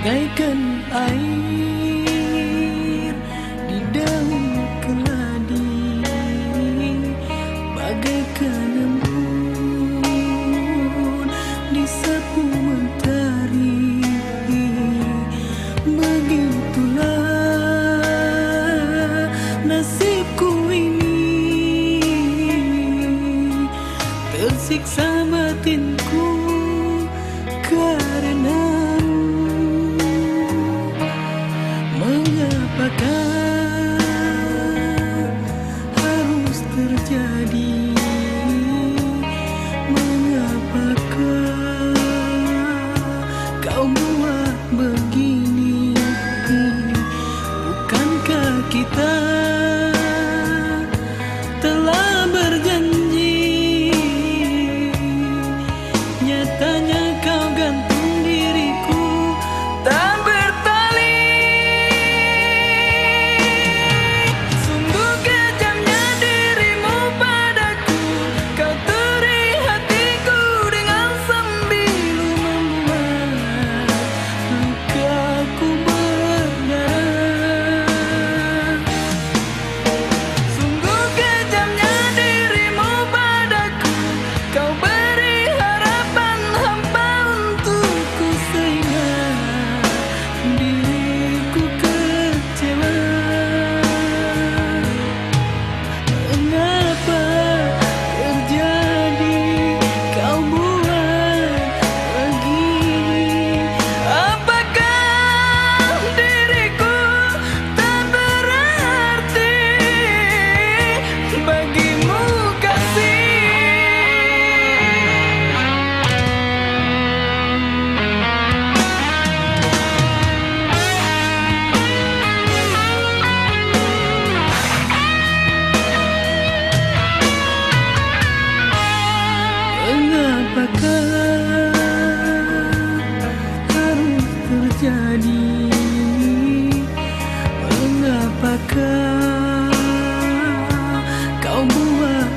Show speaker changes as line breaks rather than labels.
bagaikan air di daun keladi bagaikan embun di sapu mentari begitulah nasibku ini tersiksa terjadi? Mengapakah kau buat begini? Kau buat